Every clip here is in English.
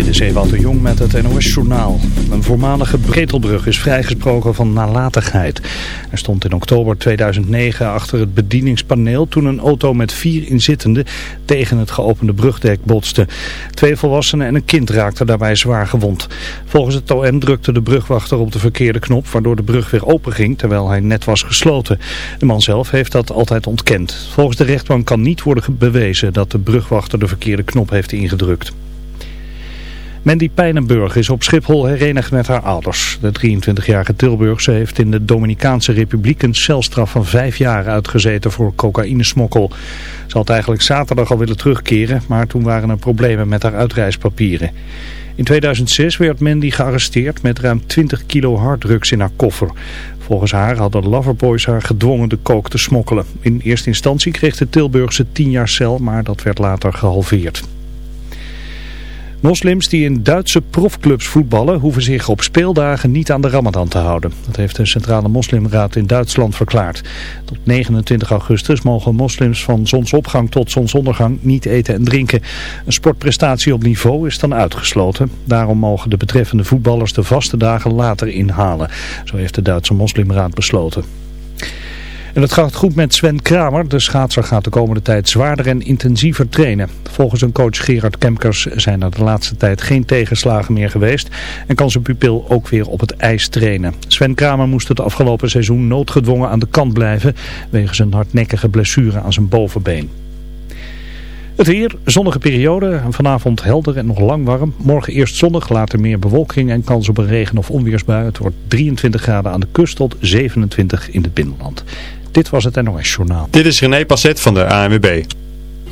Dit is Ewout de Jong met het NOS-journaal. Een voormalige Bretelbrug is vrijgesproken van nalatigheid. Hij stond in oktober 2009 achter het bedieningspaneel toen een auto met vier inzittenden tegen het geopende brugdek botste. Twee volwassenen en een kind raakten daarbij zwaar gewond. Volgens het OM drukte de brugwachter op de verkeerde knop waardoor de brug weer openging terwijl hij net was gesloten. De man zelf heeft dat altijd ontkend. Volgens de rechtbank kan niet worden bewezen dat de brugwachter de verkeerde knop heeft ingedrukt. Mandy Pijnenburg is op Schiphol herenigd met haar ouders. De 23-jarige Tilburgse heeft in de Dominicaanse Republiek een celstraf van vijf jaar uitgezeten voor cocaïnesmokkel. Ze had eigenlijk zaterdag al willen terugkeren, maar toen waren er problemen met haar uitreispapieren. In 2006 werd Mandy gearresteerd met ruim 20 kilo harddrugs in haar koffer. Volgens haar hadden loverboys haar gedwongen de kook te smokkelen. In eerste instantie kreeg de Tilburgse 10 jaar cel, maar dat werd later gehalveerd. Moslims die in Duitse profclubs voetballen hoeven zich op speeldagen niet aan de ramadan te houden. Dat heeft de Centrale Moslimraad in Duitsland verklaard. Tot 29 augustus mogen moslims van zonsopgang tot zonsondergang niet eten en drinken. Een sportprestatie op niveau is dan uitgesloten. Daarom mogen de betreffende voetballers de vaste dagen later inhalen. Zo heeft de Duitse Moslimraad besloten. En het gaat goed met Sven Kramer. De schaatser gaat de komende tijd zwaarder en intensiever trainen. Volgens een coach Gerard Kemkers zijn er de laatste tijd geen tegenslagen meer geweest. En kan zijn pupil ook weer op het ijs trainen. Sven Kramer moest het afgelopen seizoen noodgedwongen aan de kant blijven. Wegens een hardnekkige blessure aan zijn bovenbeen. Het weer, zonnige periode, vanavond helder en nog lang warm. Morgen eerst zonnig, later meer bewolking en kans op een regen- of onweersbui. Het wordt 23 graden aan de kust tot 27 in het binnenland. Dit was het NOS Journaal. Dit is René Passet van de ANWB.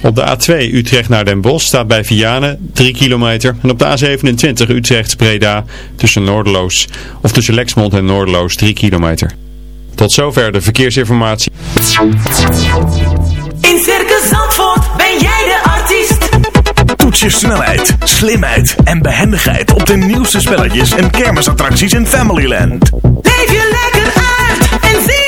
Op de A2 Utrecht naar Den Bosch staat bij Vianen 3 kilometer. En op de A27 Utrecht-Breda tussen Noorderloos of tussen Lexmond en Noorderloos 3 kilometer. Tot zover de verkeersinformatie. In Circus Zandvoort ben jij de artiest. Toets je snelheid, slimheid en behendigheid op de nieuwste spelletjes en kermisattracties in Familyland. Leef je lekker uit en zie.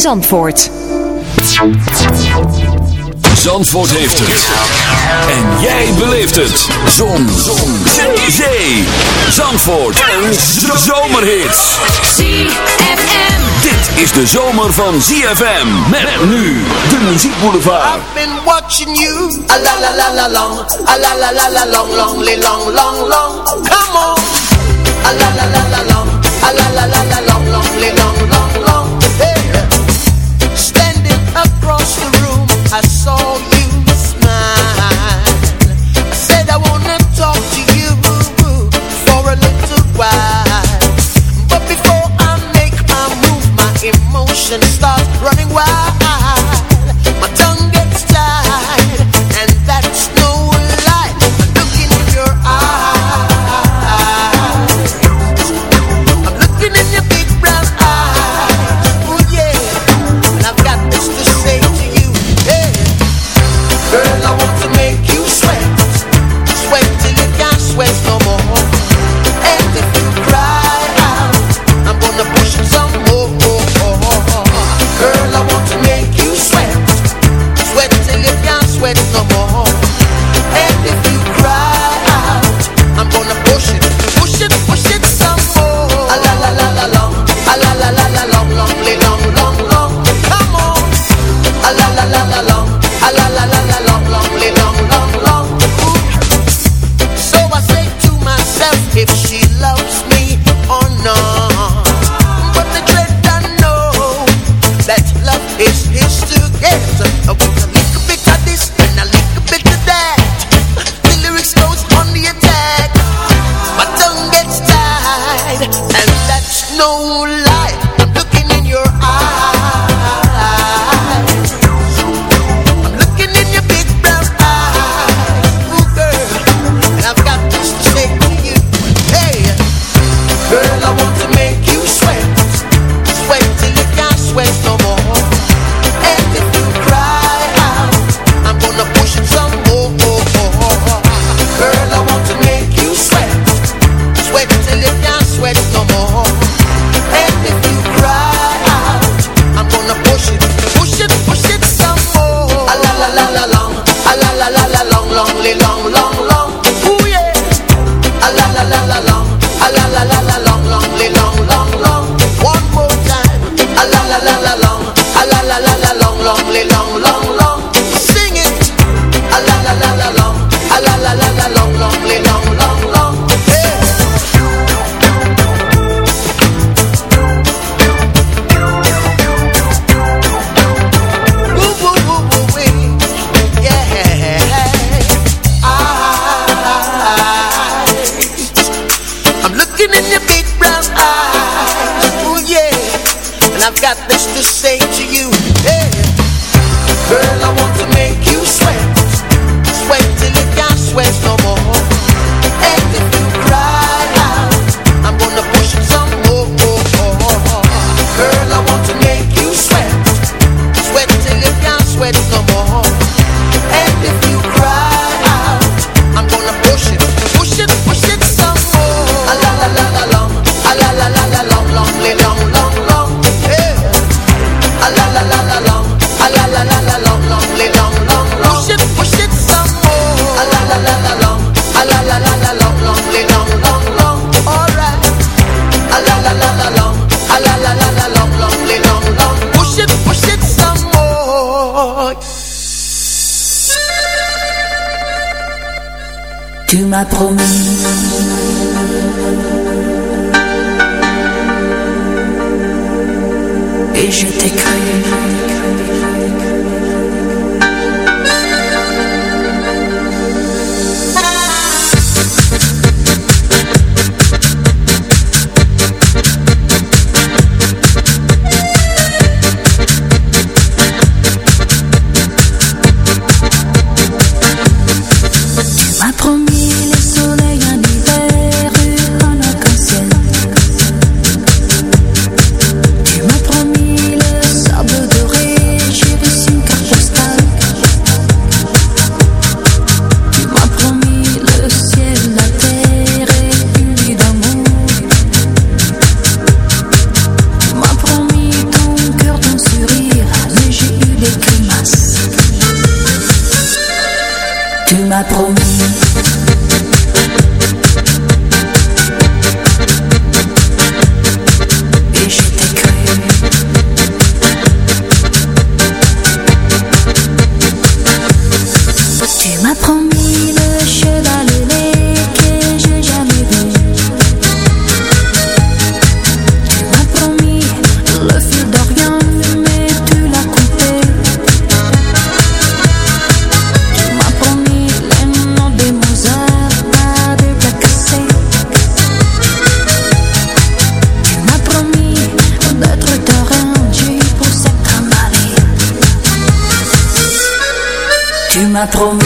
Zandvoort. Zandvoort heeft het. En jij beleeft het. Zon. Zon. Zee. Zee. Zandvoort. Een zomerhit. ZFM. Dit is de zomer van ZFM. Met nu de muziekboulevard. I've been watching you. A la la la la long. A la la la la long, long, long, long, long. Come on. A la la la la long. A la la la la long, long, long, long, emotions start running wild. Natron.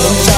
Don't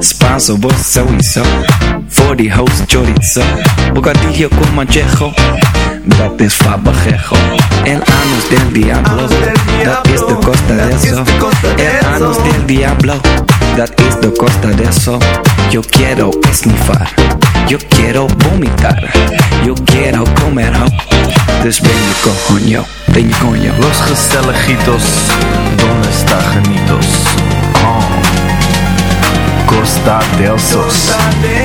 Spanso, vos sowieso. For die host chorizo. Bocadillo con manchejo. Dat is fabajejo. El anus del diablo. Dat is de costa de eso. El anus del diablo. Dat is de costa de eso. Yo quiero esnifar. Yo quiero vomitar. Yo quiero comer ho. Dus ben je coño. Ben je coño. Los Gestelejitos, ¿dónde está Janitos? Oh. Costa del Sos.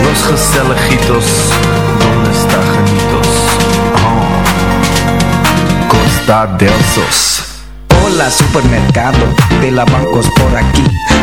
Los Gestelejitos, ¿dónde está Janitos? Oh. Costa del Sos. Hola supermercado de la bancos por aquí.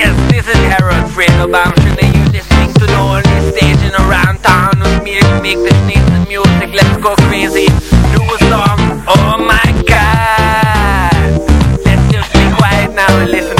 Yes, this is Harold Fredo Bamshin and you listening to the only station around town with me to make this nice music. Let's go crazy. Do a song. Oh my god. Let's just be quiet now and listen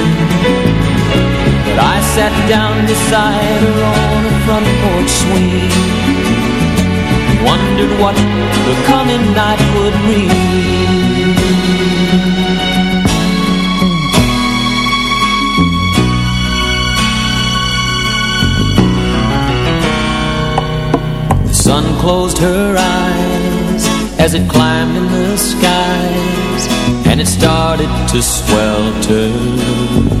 I sat down beside her on a front porch swing. Wondered what the coming night would bring. The sun closed her eyes as it climbed in the skies And it started to swelter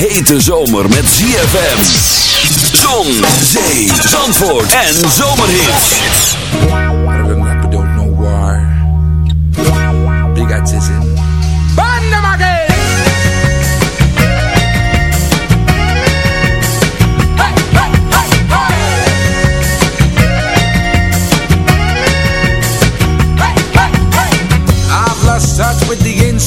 hete zomer met ZFM. Zon, zee, zandvoort en zomerhits. don't know why. Big artisan.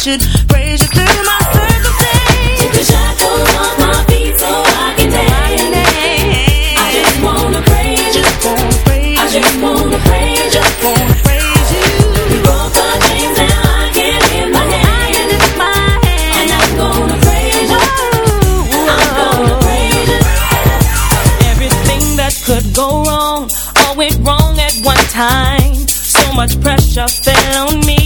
Should praise you through my circumstance. The shackles off my feet so I can dance. I just wanna praise you. I just wanna praise you. praise you. You broke the chains, now I can lift my hands. And I'm gonna praise you. I'm gonna praise you. Everything that could go wrong, all went wrong at one time. So much pressure fell on me.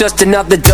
Just another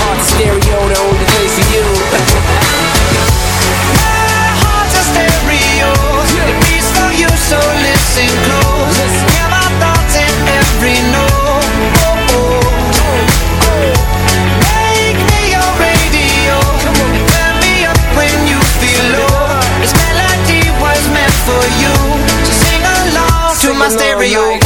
heart's stereo, the only place for you. My heart's a stereo, beats for you, so listen close. Hear my thoughts in every note. Oh, oh, oh, Make me your radio, me when you feel low. This melody was meant for you, so sing along to my stereo.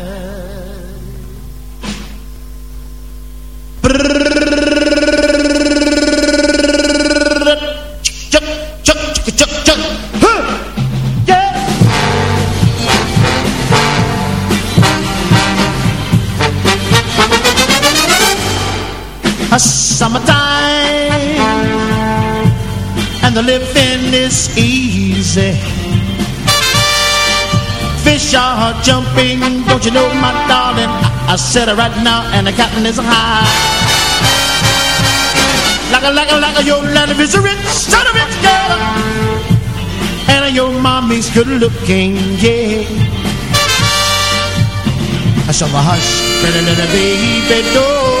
A summertime and the living is easy. Fish are jumping, don't you know, my darling? I, I said it right now, and the cotton is high. Like a, like a, like a, your land is a rich, son of rich girl. And your mommy's good looking, yeah. I saw a hush, little baby, don't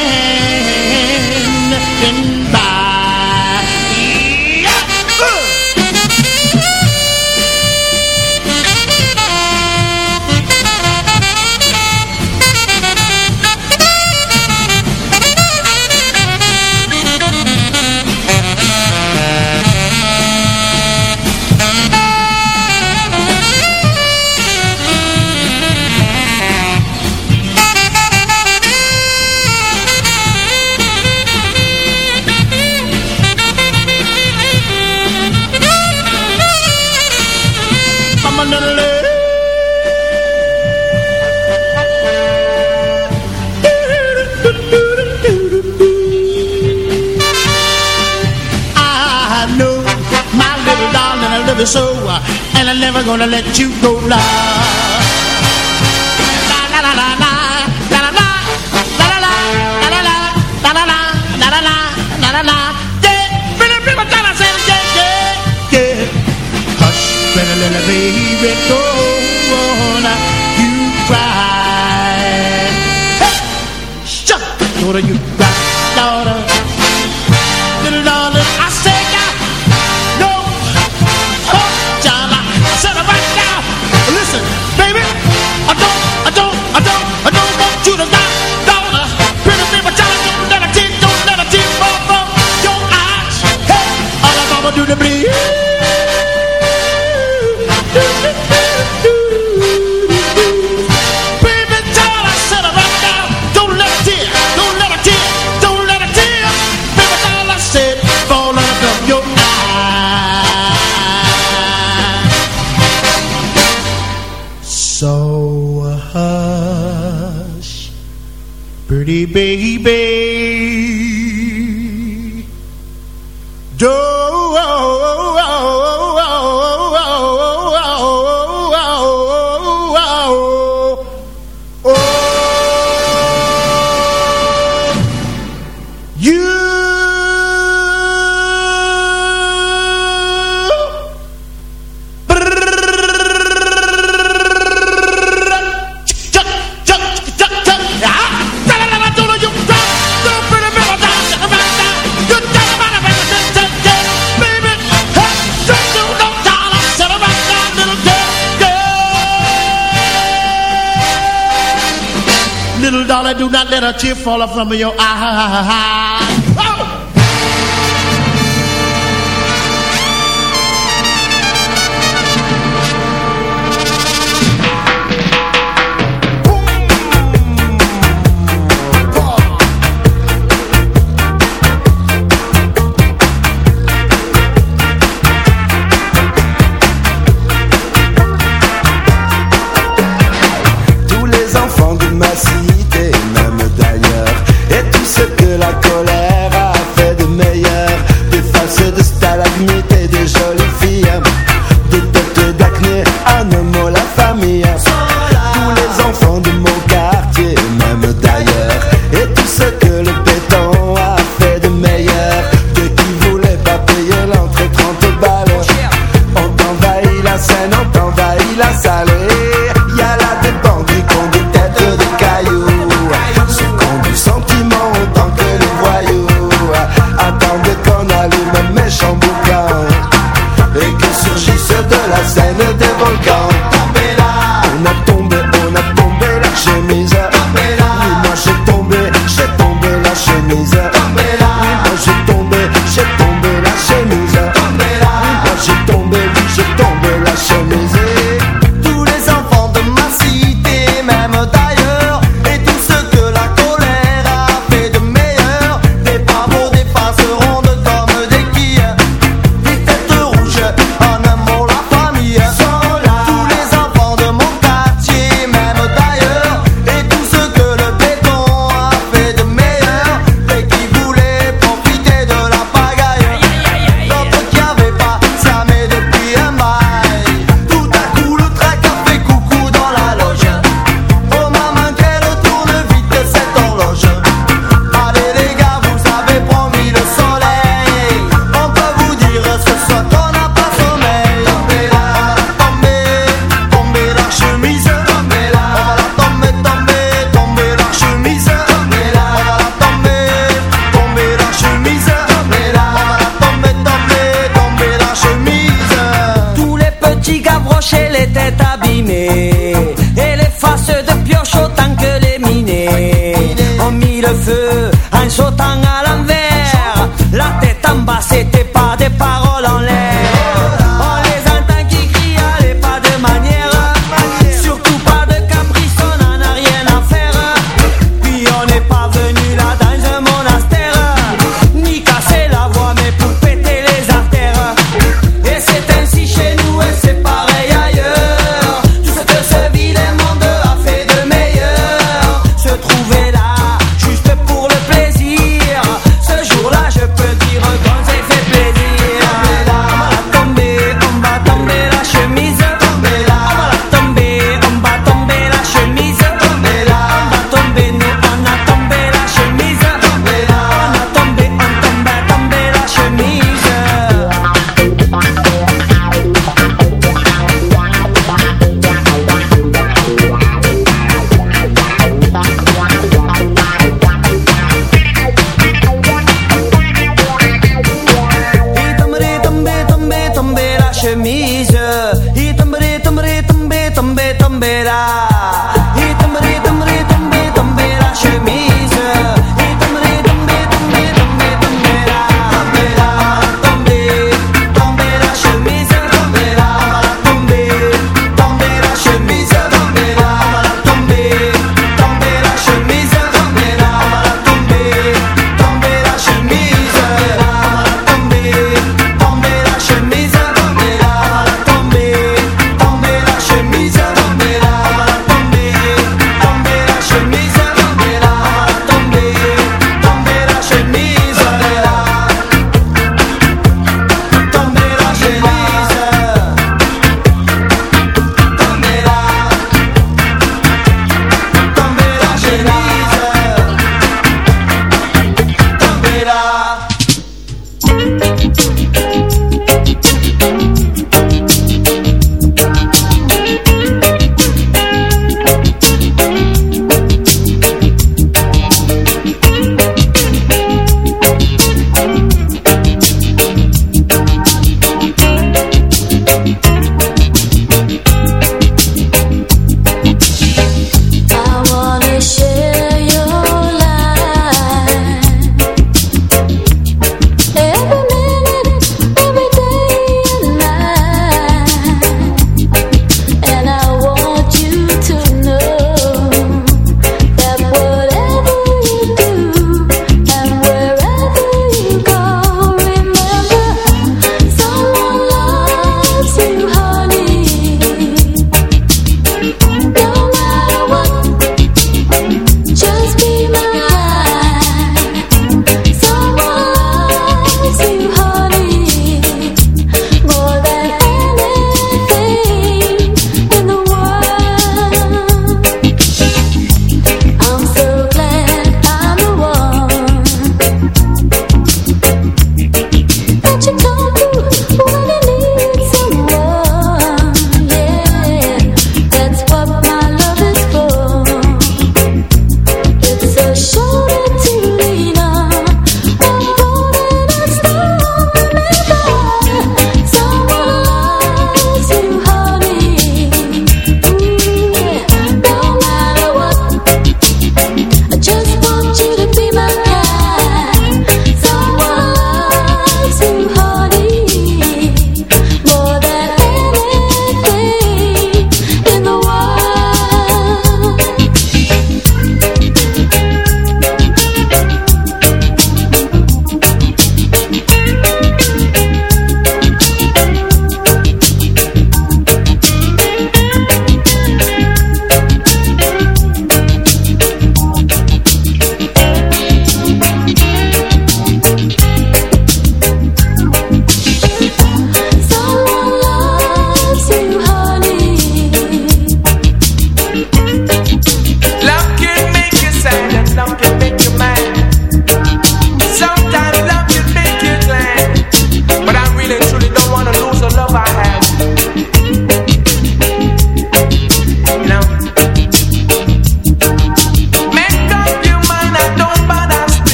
Thank you. you so And I'm never gonna let you go La la la la la Baby, go on, you cry. Hey, shut up, daughter, you all up from your ah, ha ha ha les têtes abîmées et les faces de pioche autant que les minées. Ont mis le feu en sautant à